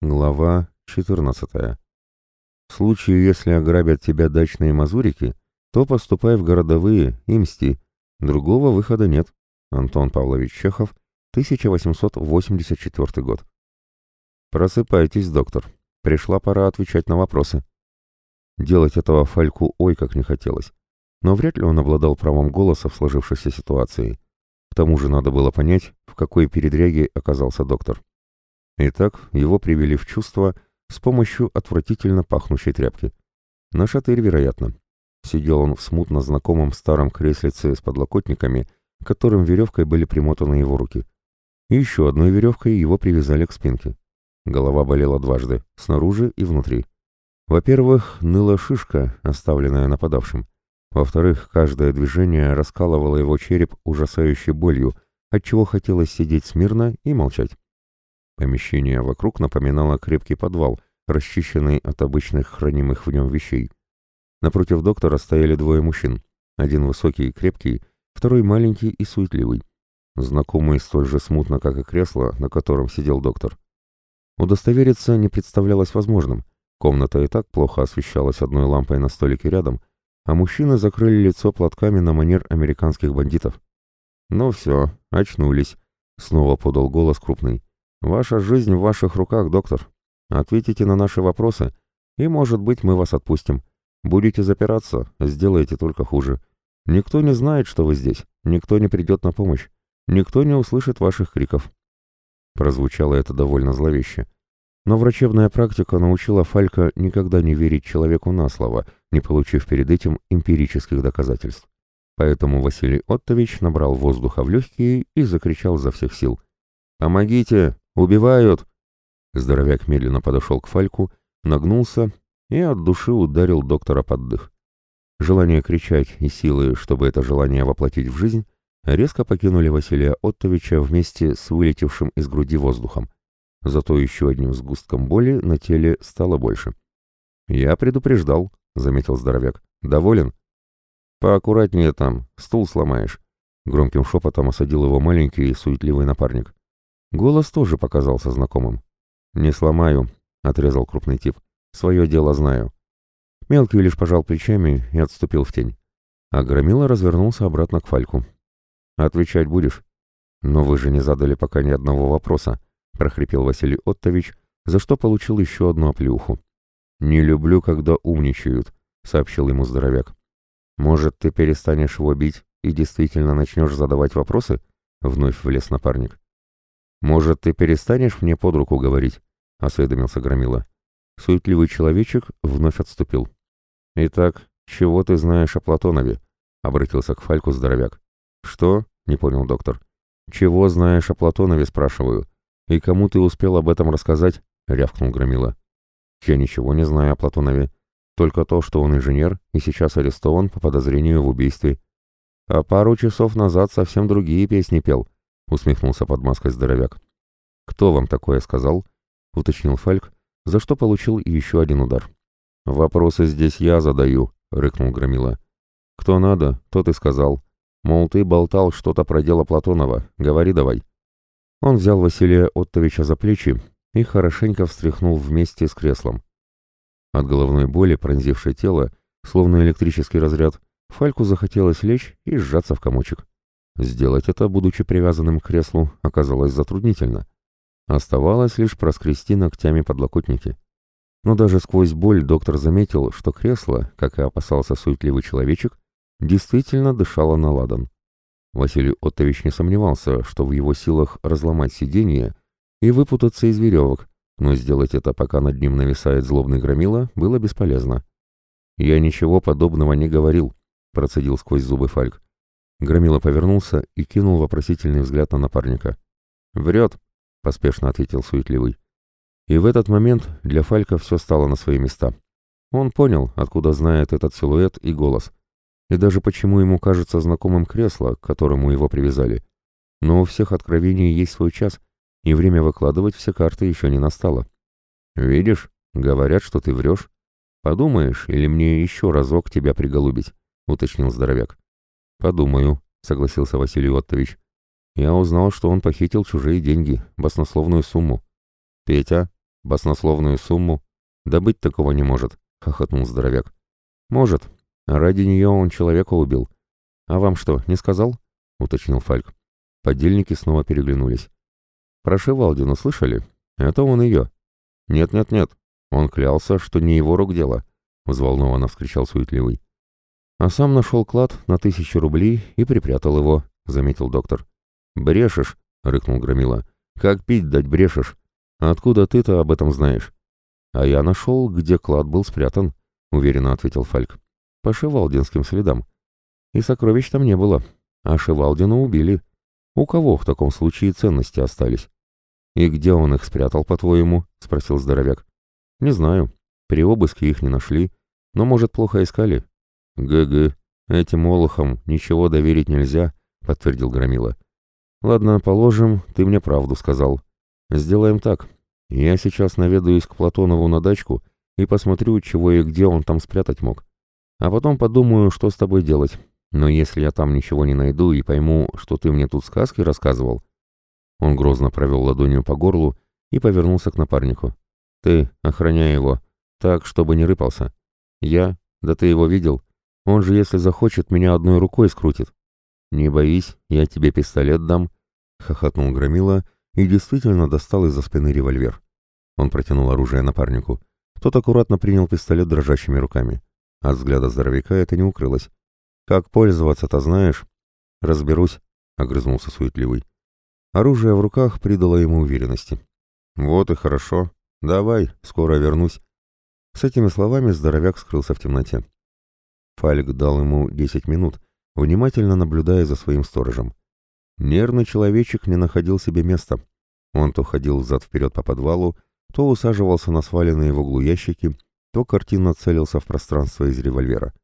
Глава 14. В случае, если ограбят тебя дачные мазурики, то поступай в городовые и мсти. Другого выхода нет. Антон Павлович Чехов, 1884 год. Просыпайтесь, доктор. Пришла пора отвечать на вопросы. Делать этого Фальку ой как не хотелось. Но вряд ли он обладал правом голоса в сложившейся ситуации. К тому же надо было понять, в какой передряге оказался доктор. Итак, его привели в чувство с помощью отвратительно пахнущей тряпки. На шатырь, вероятно. Сидел он в смутно знакомом старом креслице с подлокотниками, которым веревкой были примотаны его руки. И еще одной веревкой его привязали к спинке. Голова болела дважды, снаружи и внутри. Во-первых, ныла шишка, оставленная нападавшим. Во-вторых, каждое движение раскалывало его череп ужасающей болью, отчего хотелось сидеть смирно и молчать. Помещение вокруг напоминало крепкий подвал, расчищенный от обычных хранимых в нем вещей. Напротив доктора стояли двое мужчин. Один высокий и крепкий, второй маленький и суетливый. Знакомый столь же смутно, как и кресло, на котором сидел доктор. Удостовериться не представлялось возможным. Комната и так плохо освещалась одной лампой на столике рядом, а мужчины закрыли лицо платками на манер американских бандитов. «Ну все, очнулись», — снова подал голос крупный. Ваша жизнь в ваших руках, доктор. Ответите на наши вопросы, и, может быть, мы вас отпустим. Будете запираться, сделаете только хуже. Никто не знает, что вы здесь, никто не придет на помощь, никто не услышит ваших криков». Прозвучало это довольно зловеще. Но врачебная практика научила Фалька никогда не верить человеку на слово, не получив перед этим эмпирических доказательств. Поэтому Василий Оттович набрал воздуха в легкие и закричал за всех сил. «Помогите! «Убивают!» Здоровяк медленно подошел к Фальку, нагнулся и от души ударил доктора под дых. Желание кричать и силы, чтобы это желание воплотить в жизнь, резко покинули Василия Оттовича вместе с вылетевшим из груди воздухом. Зато еще одним сгустком боли на теле стало больше. «Я предупреждал», — заметил здоровяк. «Доволен?» «Поаккуратнее там, стул сломаешь», — громким шепотом осадил его маленький и суетливый напарник. Голос тоже показался знакомым. «Не сломаю», — отрезал крупный тип. «Свое дело знаю». Мелкий лишь пожал плечами и отступил в тень. А Громила развернулся обратно к Фальку. «Отвечать будешь?» «Но вы же не задали пока ни одного вопроса», — прохрипел Василий Оттович, за что получил еще одну оплеуху. «Не люблю, когда умничают», — сообщил ему здоровяк. «Может, ты перестанешь его бить и действительно начнешь задавать вопросы?» — вновь влез напарник. «Может, ты перестанешь мне под руку говорить?» — осведомился Громила. Суетливый человечек вновь отступил. «Итак, чего ты знаешь о Платонове?» — обратился к Фальку здоровяк. «Что?» — не понял доктор. «Чего знаешь о Платонове?» — спрашиваю. «И кому ты успел об этом рассказать?» — рявкнул Громила. «Я ничего не знаю о Платонове. Только то, что он инженер и сейчас арестован по подозрению в убийстве. А пару часов назад совсем другие песни пел», — усмехнулся под маской здоровяк. «Кто вам такое сказал?» — уточнил Фальк, за что получил еще один удар. «Вопросы здесь я задаю», — рыкнул Громила. «Кто надо, тот и сказал. Мол, ты болтал что-то про дело Платонова. Говори давай». Он взял Василия Оттовича за плечи и хорошенько встряхнул вместе с креслом. От головной боли, пронзившей тело, словно электрический разряд, Фальку захотелось лечь и сжаться в комочек. Сделать это, будучи привязанным к креслу, оказалось затруднительно. Оставалось лишь проскрести ногтями подлокотники. Но даже сквозь боль доктор заметил, что кресло, как и опасался суетливый человечек, действительно дышало на ладан. Василий Оттович не сомневался, что в его силах разломать сиденье и выпутаться из веревок, но сделать это, пока над ним нависает злобный громила, было бесполезно. «Я ничего подобного не говорил», — процедил сквозь зубы Фальк. Громила повернулся и кинул вопросительный взгляд на напарника. «Врет», — поспешно ответил суетливый. И в этот момент для Фалька все стало на свои места. Он понял, откуда знает этот силуэт и голос, и даже почему ему кажется знакомым кресло, к которому его привязали. Но у всех откровений есть свой час, и время выкладывать все карты еще не настало. «Видишь, говорят, что ты врешь. Подумаешь, или мне еще разок тебя приголубить», — уточнил здоровяк. «Подумаю», — согласился Василий Оттович. «Я узнал, что он похитил чужие деньги, баснословную сумму. Петя, Баснословную сумму? Да быть такого не может, хохотнул здоровяк. Может. Ради нее он человека убил. А вам что, не сказал? уточнил Фальк. Подельники снова переглянулись. Про Шевалдину слышали? Это он ее. Нет-нет-нет. Он клялся, что не его рук дело, взволнованно вскричал суетливый. А сам нашел клад на тысячу рублей и припрятал его, заметил доктор. Брешешь, рыкнул Громила. Как пить дать брешешь? Откуда ты-то об этом знаешь? А я нашел, где клад был спрятан, уверенно ответил Фальк. По шевалдинским следам. И сокровищ там не было. А Шевалдина убили. У кого в таком случае ценности остались? И где он их спрятал, по-твоему? Спросил здоровяк. Не знаю. При обыске их не нашли. Но, может, плохо искали? ГГ. Этим олухам ничего доверить нельзя, подтвердил Громила. Ладно, положим, ты мне правду сказал. Сделаем так. Я сейчас наведаюсь к Платонову на дачку и посмотрю, чего и где он там спрятать мог. А потом подумаю, что с тобой делать. Но если я там ничего не найду и пойму, что ты мне тут сказки рассказывал...» Он грозно провел ладонью по горлу и повернулся к напарнику. «Ты, охраняй его, так, чтобы не рыпался. Я? Да ты его видел? Он же, если захочет, меня одной рукой скрутит. «Не боись, я тебе пистолет дам», — хохотнул Громила и действительно достал из-за спины револьвер. Он протянул оружие напарнику. Тот аккуратно принял пистолет дрожащими руками. От взгляда здоровяка это не укрылось. «Как пользоваться-то знаешь?» «Разберусь», — огрызнулся суетливый. Оружие в руках придало ему уверенности. «Вот и хорошо. Давай, скоро вернусь». С этими словами здоровяк скрылся в темноте. Фальк дал ему десять минут, внимательно наблюдая за своим сторожем. Нервный человечек не находил себе места. Он то ходил взад-вперед по подвалу, то усаживался на сваленные в углу ящики, то картинно целился в пространство из револьвера.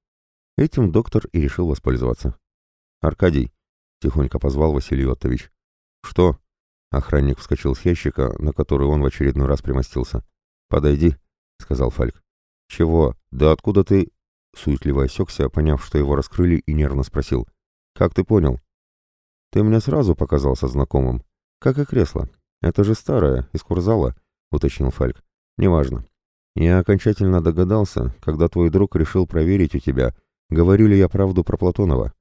Этим доктор и решил воспользоваться. «Аркадий», — тихонько позвал Василий Оттович. «Что?» — охранник вскочил с ящика, на который он в очередной раз примостился. «Подойди», — сказал Фальк. «Чего? Да откуда ты...» Суетливо осекся, поняв, что его раскрыли, и нервно спросил. «Как ты понял?» «Ты мне сразу показался знакомым. Как и кресло. Это же старое, из курзала», — уточнил Фальк. «Неважно. Я окончательно догадался, когда твой друг решил проверить у тебя, говорю ли я правду про Платонова.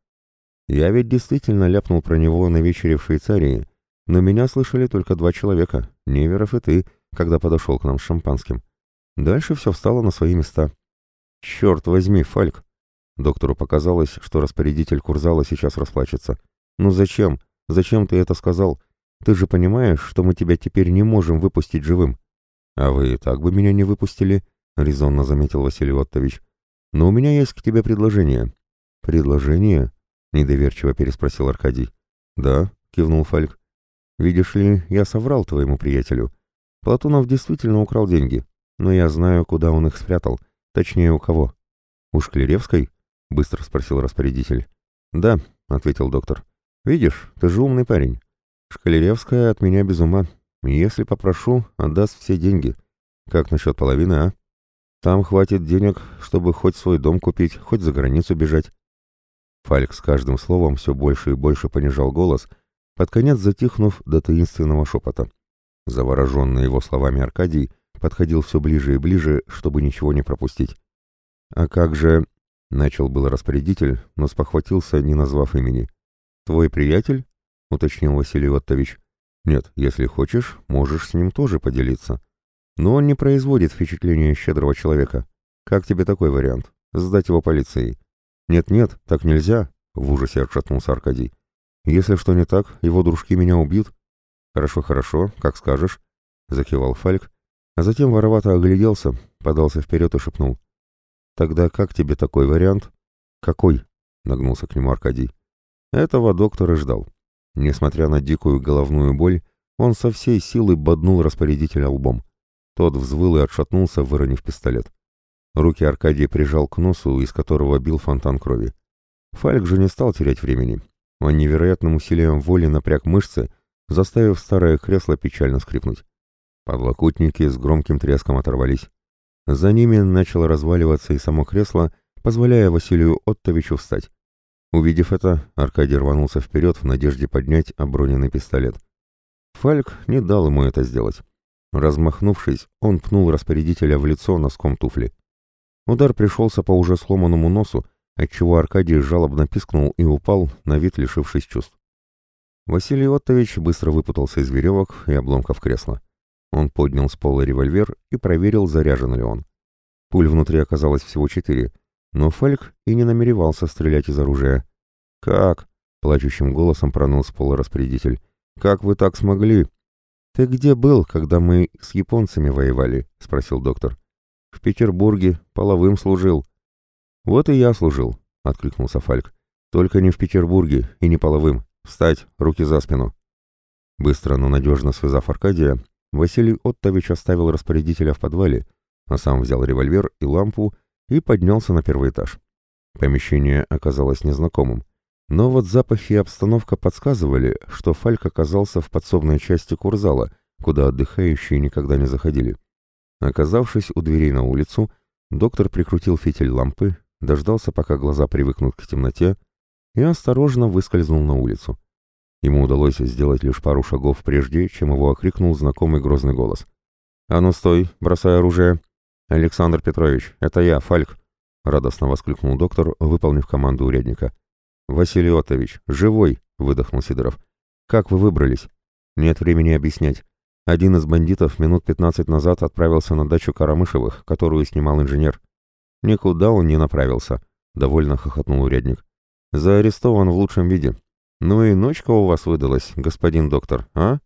Я ведь действительно ляпнул про него на вечере в Швейцарии, но меня слышали только два человека, Неверов и ты, когда подошел к нам с шампанским. Дальше все встало на свои места». «Черт возьми, Фальк!» Доктору показалось, что распорядитель Курзала сейчас расплачется. «Ну зачем? Зачем ты это сказал? Ты же понимаешь, что мы тебя теперь не можем выпустить живым». «А вы и так бы меня не выпустили», — резонно заметил Василий Оттович. «Но у меня есть к тебе предложение». «Предложение?» — недоверчиво переспросил Аркадий. «Да», — кивнул Фальк. «Видишь ли, я соврал твоему приятелю. Платонов действительно украл деньги, но я знаю, куда он их спрятал». Точнее, у кого? У Шклеревской? Быстро спросил распорядитель. Да, ответил доктор. Видишь, ты же умный парень. Шклеревская от меня без ума. Если попрошу, отдаст все деньги. Как насчет половины, а? Там хватит денег, чтобы хоть свой дом купить, хоть за границу бежать. Фальк с каждым словом все больше и больше понижал голос, под конец затихнув до таинственного шепота. Завороженный его словами Аркадий подходил все ближе и ближе, чтобы ничего не пропустить. «А как же...» — начал был распорядитель, но спохватился, не назвав имени. «Твой приятель?» — уточнил Василий Оттович. «Нет, если хочешь, можешь с ним тоже поделиться. Но он не производит впечатления щедрого человека. Как тебе такой вариант? Сдать его полиции?» «Нет-нет, так нельзя», — в ужасе отшатнулся Аркадий. «Если что не так, его дружки меня убьют». «Хорошо, хорошо, как скажешь», — закивал Фальк, а затем воровато огляделся, подался вперед и шепнул. «Тогда как тебе такой вариант?» «Какой?» — нагнулся к нему Аркадий. Этого доктор и ждал. Несмотря на дикую головную боль, он со всей силы боднул распорядителя лбом. Тот взвыл и отшатнулся, выронив пистолет. Руки Аркадий прижал к носу, из которого бил фонтан крови. Фальк же не стал терять времени. Он невероятным усилием воли напряг мышцы, заставив старое кресло печально скрипнуть. Подлокотники с громким треском оторвались. За ними начало разваливаться и само кресло, позволяя Василию Оттовичу встать. Увидев это, Аркадий рванулся вперед в надежде поднять оброненный пистолет. Фальк не дал ему это сделать. Размахнувшись, он пнул распорядителя в лицо носком туфли. Удар пришелся по уже сломанному носу, отчего Аркадий жалобно пискнул и упал, на вид лишившись чувств. Василий Оттович быстро выпутался из веревок и обломков кресла. Он поднял с пола револьвер и проверил, заряжен ли он. Пуль внутри оказалось всего четыре, но Фальк и не намеревался стрелять из оружия. «Как?» — плачущим голосом проныл с пола распорядитель. «Как вы так смогли?» «Ты где был, когда мы с японцами воевали?» — спросил доктор. «В Петербурге, половым служил». «Вот и я служил», — откликнулся Фальк. «Только не в Петербурге и не половым. Встать, руки за спину». Быстро, но надежно связав Аркадия, Василий Оттович оставил распорядителя в подвале, а сам взял револьвер и лампу и поднялся на первый этаж. Помещение оказалось незнакомым, но вот запахи и обстановка подсказывали, что Фальк оказался в подсобной части курзала, куда отдыхающие никогда не заходили. Оказавшись у дверей на улицу, доктор прикрутил фитиль лампы, дождался, пока глаза привыкнут к темноте, и осторожно выскользнул на улицу. Ему удалось сделать лишь пару шагов прежде, чем его окрикнул знакомый грозный голос. «А ну стой, бросай оружие!» «Александр Петрович, это я, Фальк!» — радостно воскликнул доктор, выполнив команду урядника. «Василий Отович, живой!» — выдохнул Сидоров. «Как вы выбрались?» «Нет времени объяснять. Один из бандитов минут пятнадцать назад отправился на дачу Карамышевых, которую снимал инженер. Никуда он не направился», — довольно хохотнул урядник. «Заарестован в лучшем виде. Ну и ночка у вас выдалась, господин доктор, а?»